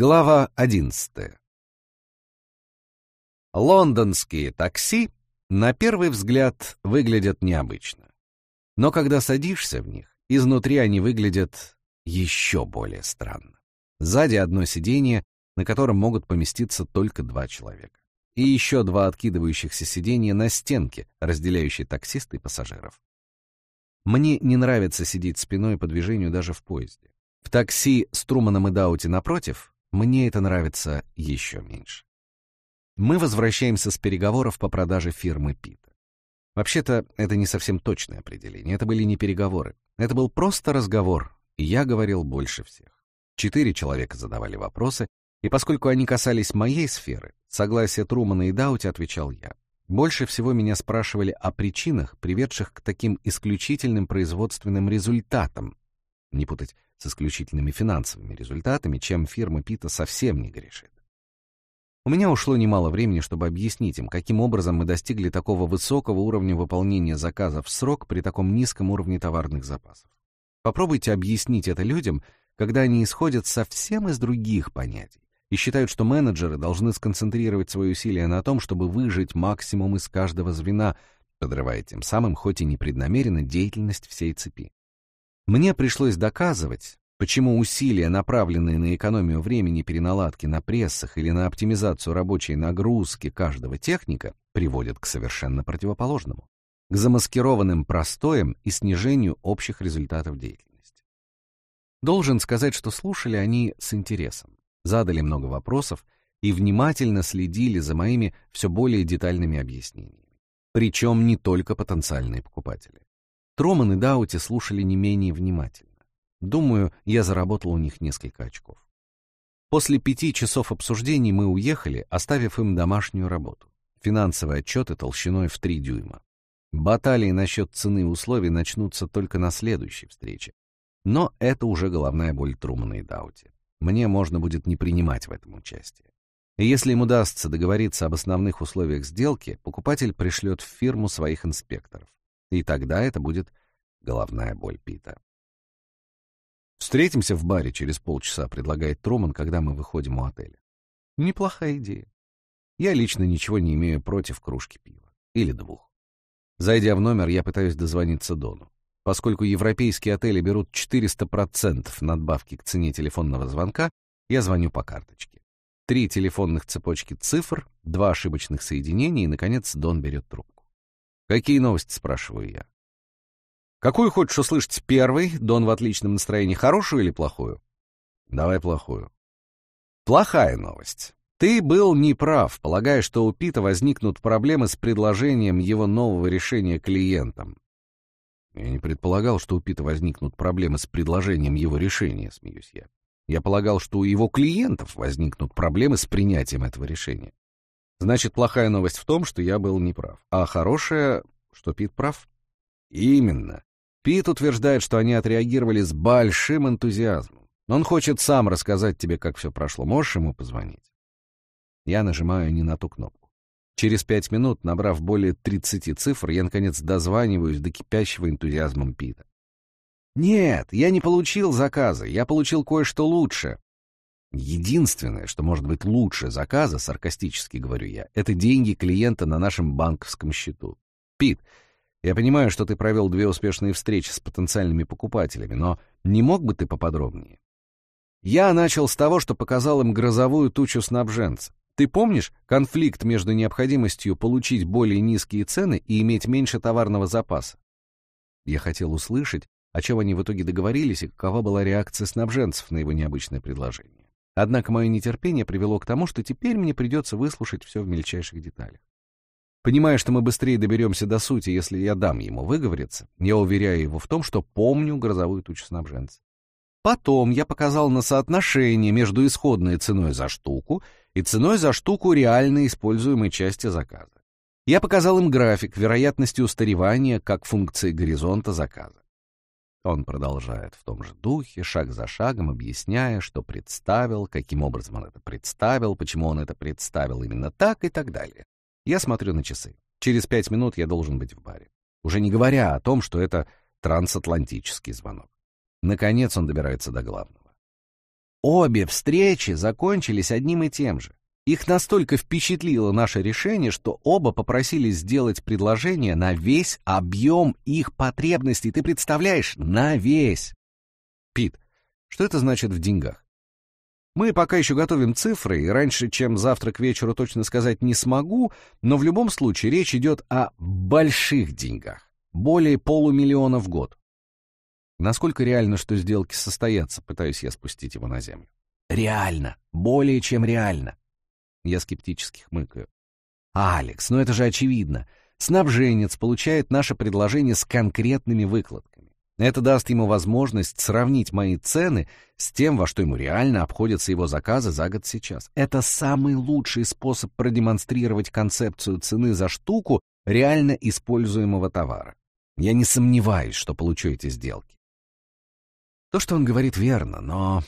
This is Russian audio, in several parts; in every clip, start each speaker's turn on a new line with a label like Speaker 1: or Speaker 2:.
Speaker 1: Глава 11. Лондонские такси на первый взгляд выглядят необычно. Но когда садишься в них, изнутри они выглядят еще более странно. Сзади одно сиденье, на котором могут поместиться только два человека. И еще два откидывающихся сиденья на стенке, разделяющей таксиста и пассажиров. Мне не нравится сидеть спиной по движению даже в поезде. В такси с Труманом и Даути напротив мне это нравится еще меньше. Мы возвращаемся с переговоров по продаже фирмы Пита. Вообще-то, это не совсем точное определение. Это были не переговоры. Это был просто разговор, и я говорил больше всех. Четыре человека задавали вопросы, и поскольку они касались моей сферы, согласия Трумана и Даути отвечал я. Больше всего меня спрашивали о причинах, приведших к таким исключительным производственным результатам. Не путать с исключительными финансовыми результатами, чем фирма Пита совсем не грешит. У меня ушло немало времени, чтобы объяснить им, каким образом мы достигли такого высокого уровня выполнения заказов в срок при таком низком уровне товарных запасов. Попробуйте объяснить это людям, когда они исходят совсем из других понятий и считают, что менеджеры должны сконцентрировать свои усилия на том, чтобы выжить максимум из каждого звена, подрывая тем самым, хоть и непреднамеренно, деятельность всей цепи. Мне пришлось доказывать, почему усилия, направленные на экономию времени переналадки на прессах или на оптимизацию рабочей нагрузки каждого техника, приводят к совершенно противоположному — к замаскированным простоям и снижению общих результатов деятельности. Должен сказать, что слушали они с интересом, задали много вопросов и внимательно следили за моими все более детальными объяснениями. Причем не только потенциальные покупатели. Троман и Даути слушали не менее внимательно. Думаю, я заработал у них несколько очков. После пяти часов обсуждений мы уехали, оставив им домашнюю работу. Финансовые отчеты толщиной в три дюйма. Баталии насчет цены и условий начнутся только на следующей встрече. Но это уже головная боль Трумана и Даути. Мне можно будет не принимать в этом участие. Если им удастся договориться об основных условиях сделки, покупатель пришлет в фирму своих инспекторов. И тогда это будет головная боль Пита. «Встретимся в баре через полчаса», — предлагает Труман, когда мы выходим у отеля. Неплохая идея. Я лично ничего не имею против кружки пива. Или двух. Зайдя в номер, я пытаюсь дозвониться Дону. Поскольку европейские отели берут 400% надбавки к цене телефонного звонка, я звоню по карточке. Три телефонных цепочки цифр, два ошибочных соединения, и, наконец, Дон берет трубку. «Какие новости?» — спрашиваю я. «Какую хочешь услышать первый?» Дон в отличном настроении. «Хорошую или плохую?» «Давай плохую». «Плохая новость. Ты был неправ, полагая, что у Пита возникнут проблемы с предложением его нового решения клиентам». «Я не предполагал, что у Пита возникнут проблемы с предложением его решения», — смеюсь я. «Я полагал, что у его клиентов возникнут проблемы с принятием этого решения». Значит, плохая новость в том, что я был неправ. А хорошая, что Пит прав. Именно. Пит утверждает, что они отреагировали с большим энтузиазмом. Он хочет сам рассказать тебе, как все прошло. Можешь ему позвонить? Я нажимаю не на ту кнопку. Через пять минут, набрав более 30 цифр, я, наконец, дозваниваюсь до кипящего энтузиазмом Пита. «Нет, я не получил заказа, я получил кое-что лучше. Единственное, что может быть лучше заказа, саркастически говорю я, это деньги клиента на нашем банковском счету. Пит, я понимаю, что ты провел две успешные встречи с потенциальными покупателями, но не мог бы ты поподробнее? Я начал с того, что показал им грозовую тучу снабженца. Ты помнишь конфликт между необходимостью получить более низкие цены и иметь меньше товарного запаса? Я хотел услышать, о чем они в итоге договорились и какова была реакция снабженцев на его необычное предложение. Однако мое нетерпение привело к тому, что теперь мне придется выслушать все в мельчайших деталях. Понимая, что мы быстрее доберемся до сути, если я дам ему выговориться, я уверяю его в том, что помню грозовую тучу снабженца. Потом я показал на соотношение между исходной ценой за штуку и ценой за штуку реально используемой части заказа. Я показал им график вероятности устаревания как функции горизонта заказа. Он продолжает в том же духе, шаг за шагом, объясняя, что представил, каким образом он это представил, почему он это представил именно так и так далее. Я смотрю на часы. Через пять минут я должен быть в баре. Уже не говоря о том, что это трансатлантический звонок. Наконец он добирается до главного. Обе встречи закончились одним и тем же. Их настолько впечатлило наше решение, что оба попросили сделать предложение на весь объем их потребностей. Ты представляешь? На весь. Пит, что это значит в деньгах? Мы пока еще готовим цифры, и раньше, чем завтра к вечеру точно сказать не смогу, но в любом случае речь идет о больших деньгах. Более полумиллиона в год. Насколько реально, что сделки состоятся, пытаюсь я спустить его на землю. Реально. Более чем реально. Я скептически хмыкаю. «Алекс, ну это же очевидно. Снабженец получает наше предложение с конкретными выкладками. Это даст ему возможность сравнить мои цены с тем, во что ему реально обходятся его заказы за год сейчас. Это самый лучший способ продемонстрировать концепцию цены за штуку реально используемого товара. Я не сомневаюсь, что получу эти сделки. То, что он говорит, верно, но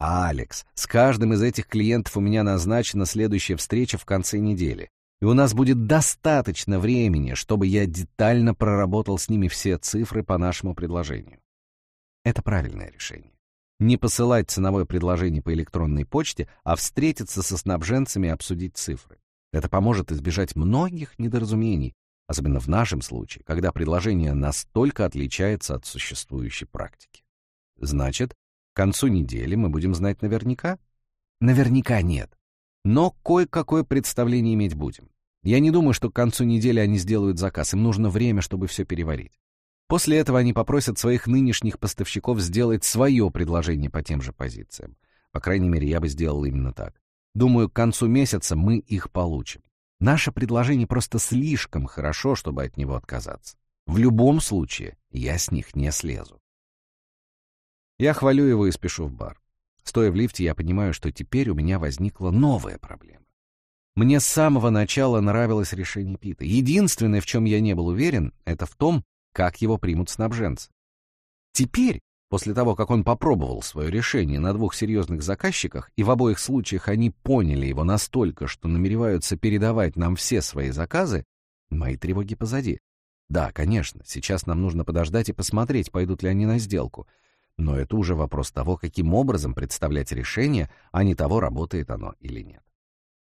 Speaker 1: «Алекс, с каждым из этих клиентов у меня назначена следующая встреча в конце недели, и у нас будет достаточно времени, чтобы я детально проработал с ними все цифры по нашему предложению». Это правильное решение. Не посылать ценовое предложение по электронной почте, а встретиться со снабженцами и обсудить цифры. Это поможет избежать многих недоразумений, особенно в нашем случае, когда предложение настолько отличается от существующей практики. Значит, к концу недели мы будем знать наверняка? Наверняка нет. Но кое-какое представление иметь будем. Я не думаю, что к концу недели они сделают заказ. Им нужно время, чтобы все переварить. После этого они попросят своих нынешних поставщиков сделать свое предложение по тем же позициям. По крайней мере, я бы сделал именно так. Думаю, к концу месяца мы их получим. Наше предложение просто слишком хорошо, чтобы от него отказаться. В любом случае, я с них не слезу. Я хвалю его и спешу в бар. Стоя в лифте, я понимаю, что теперь у меня возникла новая проблема. Мне с самого начала нравилось решение Пита. Единственное, в чем я не был уверен, это в том, как его примут снабженцы. Теперь, после того, как он попробовал свое решение на двух серьезных заказчиках, и в обоих случаях они поняли его настолько, что намереваются передавать нам все свои заказы, мои тревоги позади. Да, конечно, сейчас нам нужно подождать и посмотреть, пойдут ли они на сделку — но это уже вопрос того, каким образом представлять решение, а не того, работает оно или нет.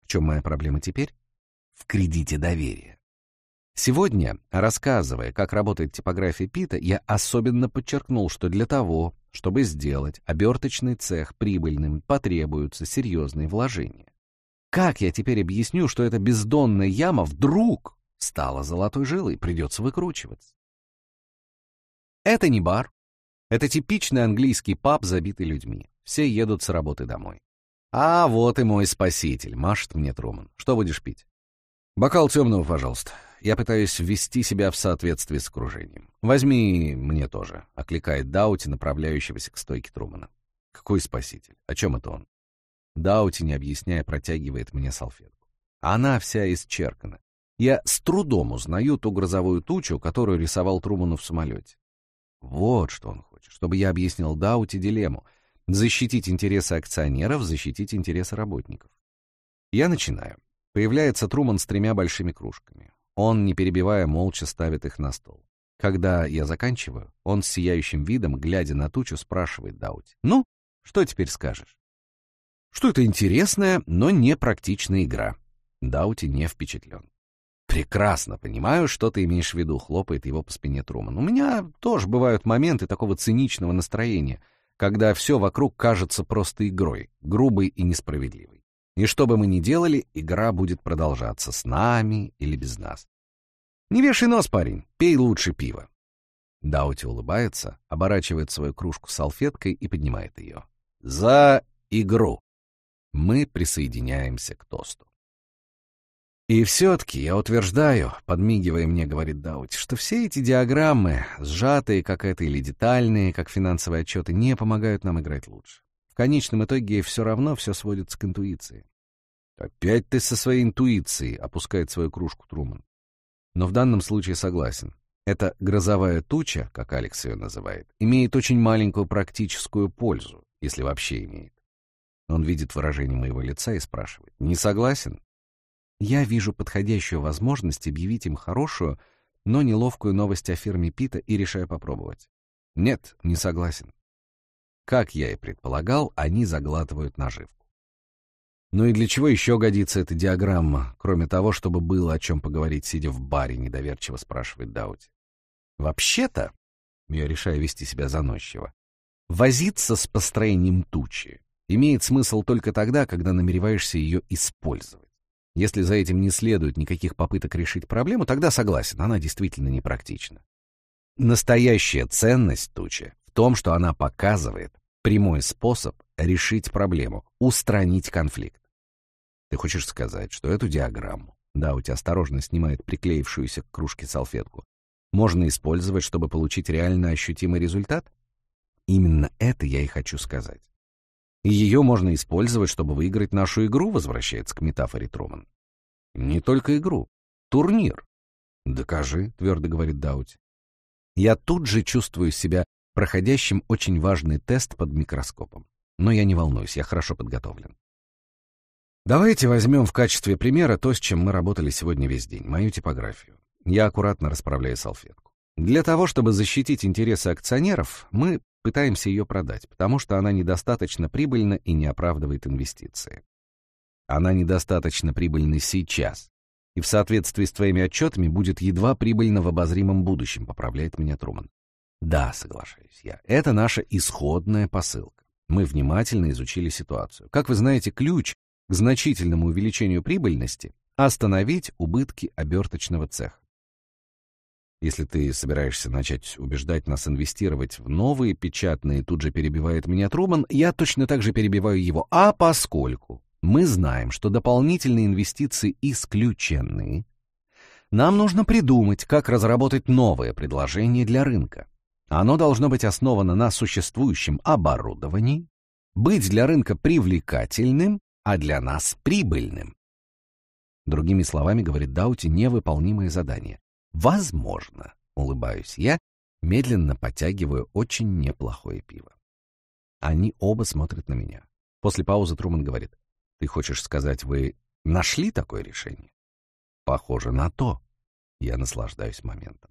Speaker 1: В чем моя проблема теперь? В кредите доверия. Сегодня, рассказывая, как работает типография Пита, я особенно подчеркнул, что для того, чтобы сделать оберточный цех прибыльным, потребуются серьезные вложения. Как я теперь объясню, что эта бездонная яма вдруг стала золотой жилой, придется выкручиваться? Это не бар, это типичный английский паб, забитый людьми. Все едут с работы домой. «А вот и мой спаситель», — машет мне Труман. «Что будешь пить?» «Бокал темного, пожалуйста. Я пытаюсь ввести себя в соответствие с окружением. Возьми мне тоже», — окликает Даути, направляющегося к стойке Трумана. «Какой спаситель? О чем это он?» Даути, не объясняя, протягивает мне салфетку. Она вся исчеркана. Я с трудом узнаю ту грозовую тучу, которую рисовал Труману в самолете. Вот что он хочет, чтобы я объяснил Даути дилемму. Защитить интересы акционеров, защитить интересы работников. Я начинаю. Появляется Труман с тремя большими кружками. Он, не перебивая, молча ставит их на стол. Когда я заканчиваю, он с сияющим видом, глядя на тучу, спрашивает Даути. «Ну, что теперь скажешь?» «Что это интересная, но не практичная игра». Даути не впечатлен. «Прекрасно понимаю, что ты имеешь в виду», — хлопает его по спине Труман. «У меня тоже бывают моменты такого циничного настроения, когда все вокруг кажется просто игрой, грубой и несправедливой. И что бы мы ни делали, игра будет продолжаться с нами или без нас. Не вешай нос, парень, пей лучше пиво». Даути улыбается, оборачивает свою кружку салфеткой и поднимает ее. «За игру!» Мы присоединяемся к тосту. И все-таки я утверждаю, подмигивая мне, говорит Даути, что все эти диаграммы, сжатые как это или детальные, как финансовые отчеты, не помогают нам играть лучше. В конечном итоге все равно все сводится к интуиции. «Опять ты со своей интуицией», — опускает свою кружку Труман. Но в данном случае согласен. Эта грозовая туча, как Алекс ее называет, имеет очень маленькую практическую пользу, если вообще имеет. Он видит выражение моего лица и спрашивает. «Не согласен?» Я вижу подходящую возможность объявить им хорошую, но неловкую новость о фирме Пита и решаю попробовать. Нет, не согласен. Как я и предполагал, они заглатывают наживку. Ну и для чего еще годится эта диаграмма, кроме того, чтобы было о чем поговорить, сидя в баре, недоверчиво спрашивает Даути. Вообще-то, я решаю вести себя заносчиво, возиться с построением тучи имеет смысл только тогда, когда намереваешься ее использовать. Если за этим не следует никаких попыток решить проблему, тогда согласен, она действительно непрактична. Настоящая ценность тучи в том, что она показывает прямой способ решить проблему, устранить конфликт. Ты хочешь сказать, что эту диаграмму, да, у тебя осторожно снимает приклеившуюся к кружке салфетку, можно использовать, чтобы получить реально ощутимый результат? Именно это я и хочу сказать. И ее можно использовать, чтобы выиграть нашу игру, возвращается к метафоре Труман. Не только игру. Турнир. Докажи, твердо говорит Даути. Я тут же чувствую себя проходящим очень важный тест под микроскопом. Но я не волнуюсь, я хорошо подготовлен. Давайте возьмем в качестве примера то, с чем мы работали сегодня весь день, мою типографию. Я аккуратно расправляю салфетку. Для того, чтобы защитить интересы акционеров, мы пытаемся ее продать, потому что она недостаточно прибыльна и не оправдывает инвестиции. Она недостаточно прибыльна сейчас, и в соответствии с твоими отчетами будет едва прибыльна в обозримом будущем, поправляет меня Труман. Да, соглашаюсь я. Это наша исходная посылка. Мы внимательно изучили ситуацию. Как вы знаете, ключ к значительному увеличению прибыльности — остановить убытки оберточного цеха. Если ты собираешься начать убеждать нас инвестировать в новые печатные, тут же перебивает меня Труман, я точно так же перебиваю его. А поскольку мы знаем, что дополнительные инвестиции исключены, нам нужно придумать, как разработать новое предложение для рынка. Оно должно быть основано на существующем оборудовании, быть для рынка привлекательным, а для нас прибыльным. Другими словами, говорит Даути, невыполнимое задание. Возможно, улыбаюсь я, медленно подтягиваю очень неплохое пиво. Они оба смотрят на меня. После паузы Труман говорит, «Ты хочешь сказать, вы нашли такое решение?» «Похоже на то». Я наслаждаюсь моментом.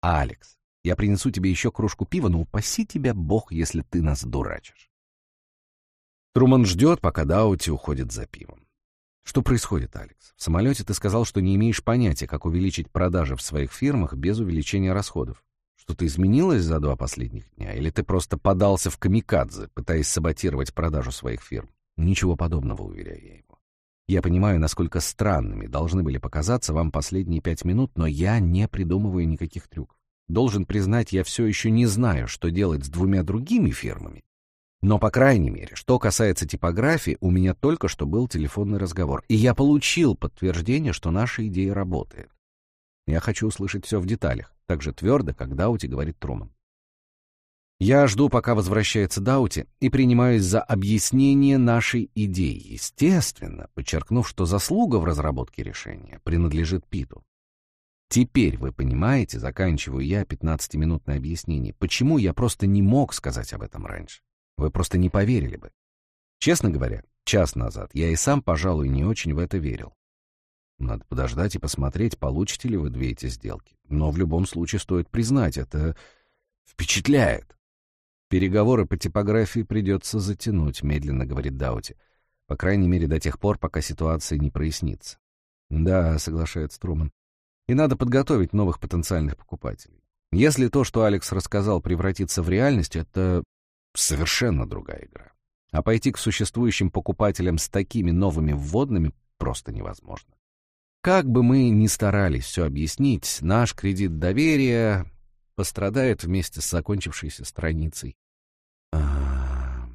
Speaker 1: «Алекс, я принесу тебе еще кружку пива, но упаси тебя Бог, если ты нас дурачишь». Труман ждет, пока Даути уходит за пивом. Что происходит, Алекс? В самолете ты сказал, что не имеешь понятия, как увеличить продажи в своих фирмах без увеличения расходов. Что-то изменилось за два последних дня? Или ты просто подался в камикадзе, пытаясь саботировать продажу своих фирм? Ничего подобного, уверяю я его. Я понимаю, насколько странными должны были показаться вам последние пять минут, но я не придумываю никаких трюков. Должен признать, я все еще не знаю, что делать с двумя другими фирмами, но, по крайней мере, что касается типографии, у меня только что был телефонный разговор, и я получил подтверждение, что наша идея работает. Я хочу услышать все в деталях, так же твердо, как Даути говорит Труман. Я жду, пока возвращается Даути, и принимаюсь за объяснение нашей идеи, естественно, подчеркнув, что заслуга в разработке решения принадлежит Питу. Теперь вы понимаете, заканчиваю я 15-минутное объяснение, почему я просто не мог сказать об этом раньше. Вы просто не поверили бы. Честно говоря, час назад я и сам, пожалуй, не очень в это верил. Надо подождать и посмотреть, получите ли вы две эти сделки. Но в любом случае стоит признать, это впечатляет. Переговоры по типографии придется затянуть, медленно говорит Даути. По крайней мере, до тех пор, пока ситуация не прояснится. Да, соглашается Труман. И надо подготовить новых потенциальных покупателей. Если то, что Алекс рассказал, превратится в реальность, это совершенно другая игра. А пойти к существующим покупателям с такими новыми вводными просто невозможно. Как бы мы ни старались все объяснить, наш кредит доверия пострадает вместе с закончившейся страницей. А...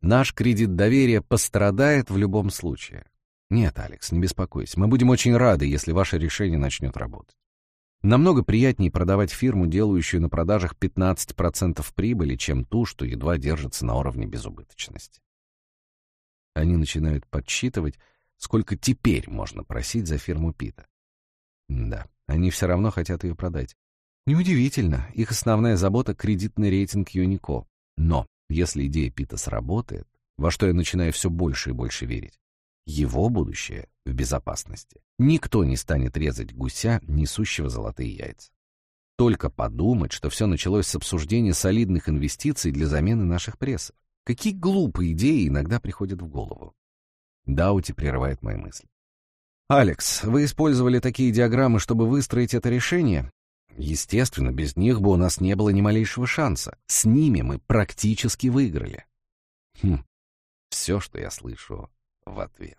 Speaker 1: Наш кредит доверия пострадает в любом случае. Нет, Алекс, не беспокойся. Мы будем очень рады, если ваше решение начнет работать. Намного приятнее продавать фирму, делающую на продажах 15% прибыли, чем ту, что едва держится на уровне безубыточности. Они начинают подсчитывать, сколько теперь можно просить за фирму Пита. Да, они все равно хотят ее продать. Неудивительно, их основная забота — кредитный рейтинг Юнико. Но если идея Пита сработает, во что я начинаю все больше и больше верить, его будущее в безопасности. Никто не станет резать гуся, несущего золотые яйца. только подумать, что все началось с обсуждения солидных инвестиций для замены наших прессов. Какие глупые идеи иногда приходят в голову. Даути прерывает мои мысли. «Алекс, вы использовали такие диаграммы, чтобы выстроить это решение? Естественно, без них бы у нас не было ни малейшего шанса. С ними мы практически выиграли». Хм, все, что я слышу в ответ.